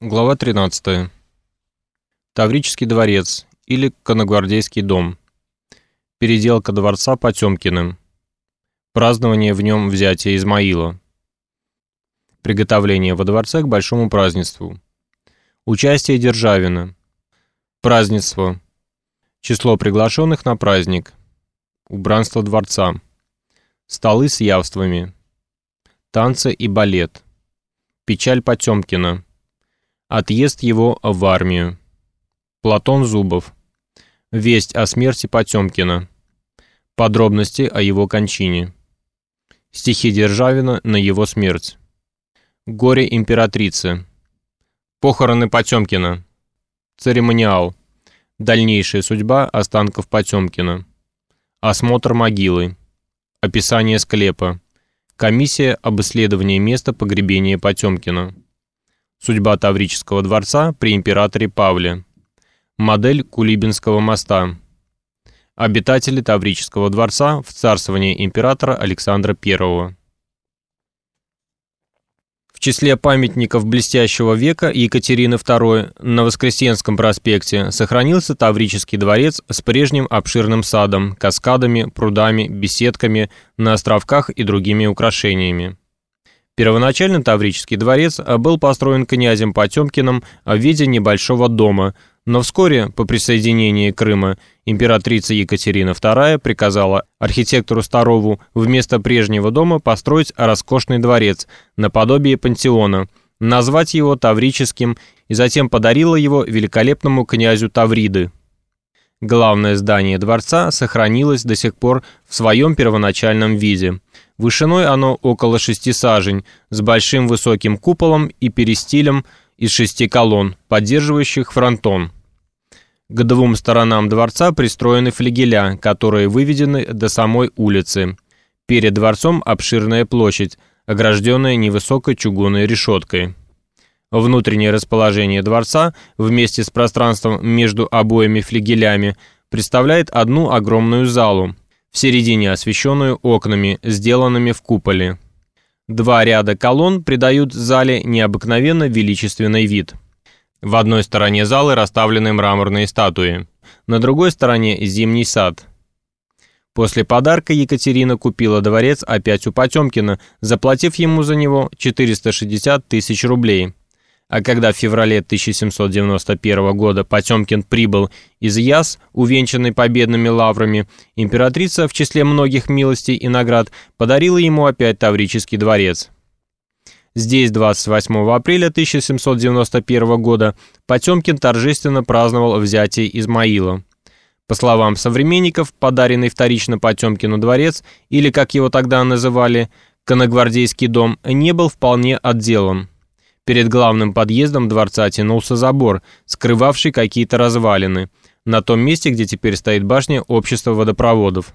Глава 13. Таврический дворец или Коногвардейский дом. Переделка дворца Потемкиным. Празднование в нем взятия Измаила. Приготовление во дворце к большому празднеству. Участие Державина. Празднество. Число приглашенных на праздник. Убранство дворца. Столы с явствами. Танцы и балет. Печаль Потемкина. Отъезд его в армию. Платон Зубов. Весть о смерти Потемкина. Подробности о его кончине. Стихи Державина на его смерть. Горе императрицы. Похороны Потемкина. Церемониал. Дальнейшая судьба останков Потемкина. Осмотр могилы. Описание склепа. Комиссия об исследовании места погребения Потемкина. Судьба Таврического дворца при императоре Павле. Модель Кулибинского моста. Обитатели Таврического дворца в царствовании императора Александра I. В числе памятников блестящего века Екатерины II на Воскресенском проспекте сохранился Таврический дворец с прежним обширным садом, каскадами, прудами, беседками на островках и другими украшениями. Первоначально Таврический дворец был построен князем Потемкиным в виде небольшого дома, но вскоре, по присоединении Крыма, императрица Екатерина II приказала архитектору Старову вместо прежнего дома построить роскошный дворец, наподобие пантеона, назвать его Таврическим и затем подарила его великолепному князю Тавриды. Главное здание дворца сохранилось до сих пор в своем первоначальном виде – Вышиной оно около шести сажень, с большим высоким куполом и перистилем из шести колонн, поддерживающих фронтон. К двум сторонам дворца пристроены флигеля, которые выведены до самой улицы. Перед дворцом обширная площадь, огражденная невысокой чугунной решеткой. Внутреннее расположение дворца вместе с пространством между обоими флигелями представляет одну огромную залу, в середине освещенную окнами, сделанными в куполе. Два ряда колонн придают зале необыкновенно величественный вид. В одной стороне залы расставлены мраморные статуи, на другой стороне зимний сад. После подарка Екатерина купила дворец опять у Потемкина, заплатив ему за него 460 тысяч рублей а когда в феврале 1791 года Потемкин прибыл из Яс, увенчанный победными лаврами, императрица в числе многих милостей и наград подарила ему опять Таврический дворец. Здесь 28 апреля 1791 года Потемкин торжественно праздновал взятие Измаила. По словам современников, подаренный вторично Потемкину дворец, или, как его тогда называли, Коногвардейский дом, не был вполне отделан. Перед главным подъездом дворца тянулся забор, скрывавший какие-то развалины, на том месте, где теперь стоит башня общества водопроводов.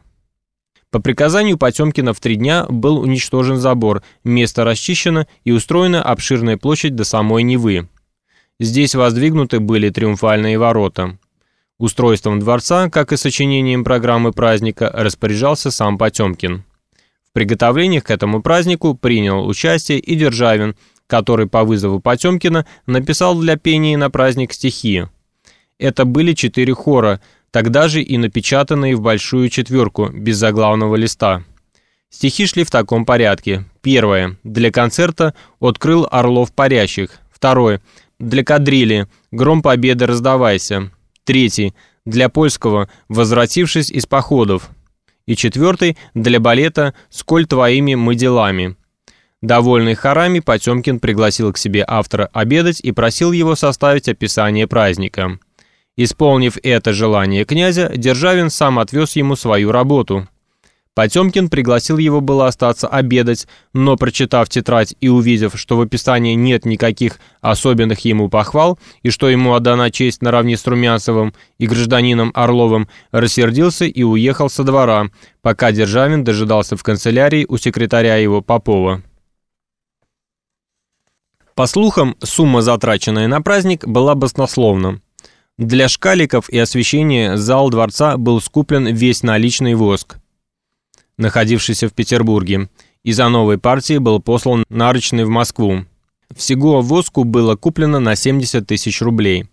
По приказанию Потемкина в три дня был уничтожен забор, место расчищено и устроена обширная площадь до самой Невы. Здесь воздвигнуты были триумфальные ворота. Устройством дворца, как и сочинением программы праздника, распоряжался сам Потемкин. В приготовлениях к этому празднику принял участие и Державин – который по вызову Потемкина написал для пения на праздник стихи. Это были четыре хора, тогда же и напечатанные в большую четверку, без заглавного листа. Стихи шли в таком порядке. Первое. Для концерта «Открыл Орлов парящих». Второе. Для кадрили «Гром победы раздавайся». Третий. Для польского «Возвратившись из походов». И четвертый. Для балета «Сколь твоими мы делами». Довольный хорами, Потемкин пригласил к себе автора обедать и просил его составить описание праздника. Исполнив это желание князя, Державин сам отвез ему свою работу. Потемкин пригласил его было остаться обедать, но, прочитав тетрадь и увидев, что в описании нет никаких особенных ему похвал, и что ему отдана честь наравне с Румянцевым и гражданином Орловым, рассердился и уехал со двора, пока Державин дожидался в канцелярии у секретаря его Попова. По слухам, сумма, затраченная на праздник, была баснословна. Для шкаликов и освещения зал дворца был скуплен весь наличный воск, находившийся в Петербурге, и за новой партией был послан нарочный в Москву. Всего воску было куплено на 70 тысяч рублей.